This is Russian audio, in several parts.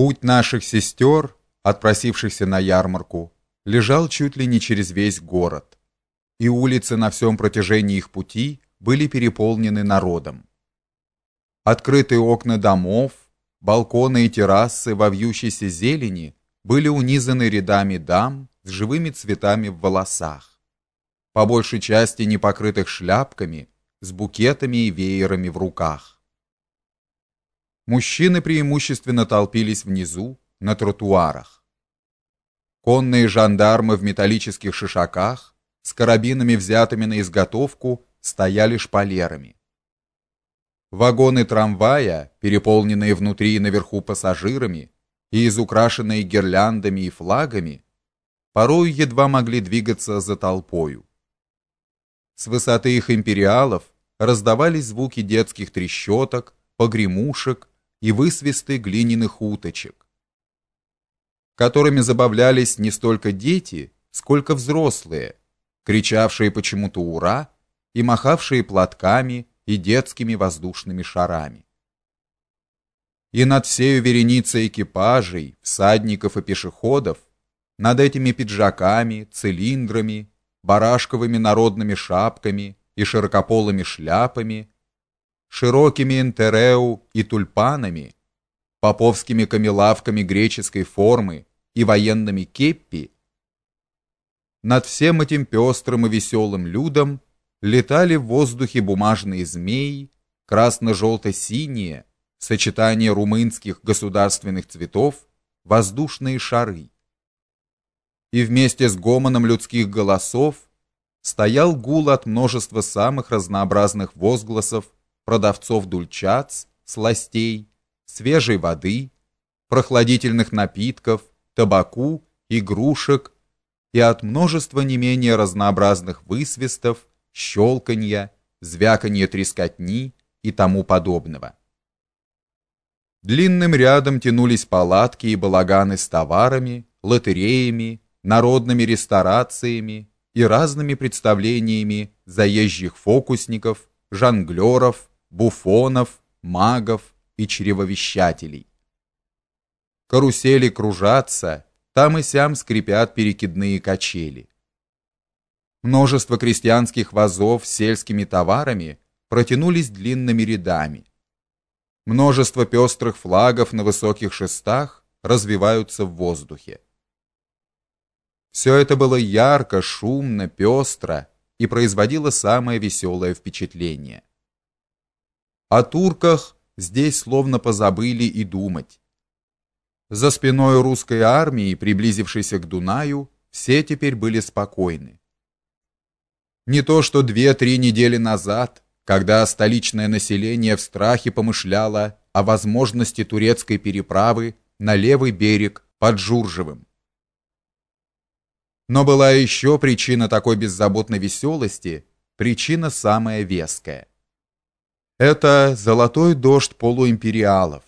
Путь наших сестер, отпросившихся на ярмарку, лежал чуть ли не через весь город, и улицы на всем протяжении их пути были переполнены народом. Открытые окна домов, балконы и террасы во вьющейся зелени были унизаны рядами дам с живыми цветами в волосах, по большей части не покрытых шляпками, с букетами и веерами в руках. Мужчины преимущественно толпились внизу, на тротуарах. Конные жандармы в металлических шишаках, с карабинами взятыми на изготовку, стояли шпалерами. Вагоны трамвая, переполненные внутри и наверху пассажирами и изукрашенные гирляндами и флагами, порой едва могли двигаться за толпою. С высоты их империалов раздавались звуки детских трещоток, погремушек и высвисты глиняных уточек, которыми забавлялись не столько дети, сколько взрослые, кричавшие почему-то «Ура!» и махавшие платками и детскими воздушными шарами. И над всею вереницей экипажей, всадников и пешеходов, над этими пиджаками, цилиндрами, барашковыми народными шапками и широкополыми шляпами широкими энтереу и тульпанами, поповскими камелавками греческой формы и военными кеппи, над всем этим пестрым и веселым людом летали в воздухе бумажные змеи, красно-желто-синие, сочетание румынских государственных цветов, воздушные шары. И вместе с гомоном людских голосов стоял гул от множества самых разнообразных возгласов продавцов дульчац, сластей, свежей воды, прохладительных напитков, табаку, игрушек и от множества не менее разнообразных высвистов, щелканья, звяканья трескотни и тому подобного. Длинным рядом тянулись палатки и балаганы с товарами, лотереями, народными ресторациями и разными представлениями заезжих фокусников, жонглеров, буфонов, магов и чревовещателей. Карусели кружатся, там и сям скрипят перекидные качели. Множество крестьянских вазов с сельскими товарами протянулись длинными рядами. Множество пестрых флагов на высоких шестах развиваются в воздухе. Все это было ярко, шумно, пестро и производило самое веселое впечатление. О турках здесь словно позабыли и думать. За спиной русской армии, приблизившейся к Дунаю, все теперь были спокойны. Не то что две-три недели назад, когда столичное население в страхе помышляло о возможности турецкой переправы на левый берег под Журжевым. Но была еще причина такой беззаботной веселости, причина самая веская. Это золотой дождь полуимпериалов,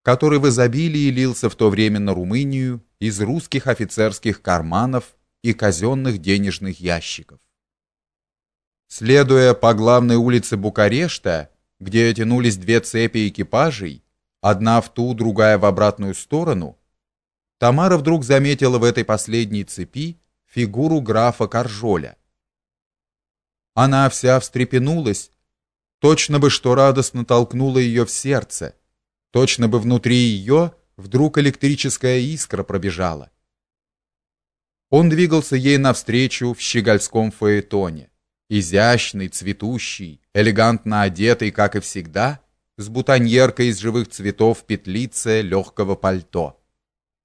который в изобилии лился в то время на Румынию из русских офицерских карманов и казенных денежных ящиков. Следуя по главной улице Букарешта, где тянулись две цепи экипажей, одна в ту, другая в обратную сторону, Тамара вдруг заметила в этой последней цепи фигуру графа Каржоля. Она вся встрепенулась Точно бы что радостно толкнуло ее в сердце. Точно бы внутри ее вдруг электрическая искра пробежала. Он двигался ей навстречу в щегольском фаэтоне, изящный, цветущий, элегантно одетый, как и всегда, с бутоньеркой из живых цветов в петлице легкого пальто.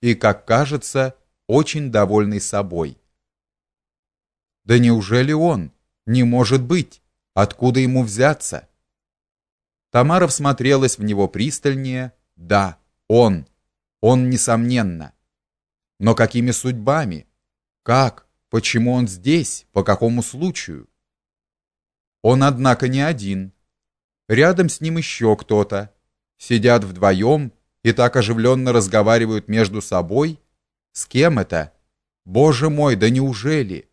И, как кажется, очень довольный собой. Да неужели он? Не может быть! Откуда ему взяться? Тамара всмотрелась в него пристальнее. Да, он. Он несомненно. Но какими судьбами? Как? Почему он здесь? По какому случаю? Он, однако, не один. Рядом с ним еще кто-то. Сидят вдвоем и так оживленно разговаривают между собой. С кем это? Боже мой, да неужели?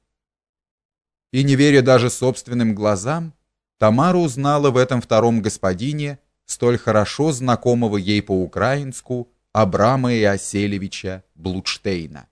И не веря даже собственным глазам, Тамара узнала в этом втором господине, столь хорошо знакомого ей по-украинску Абрама Иоселевича Блудштейна.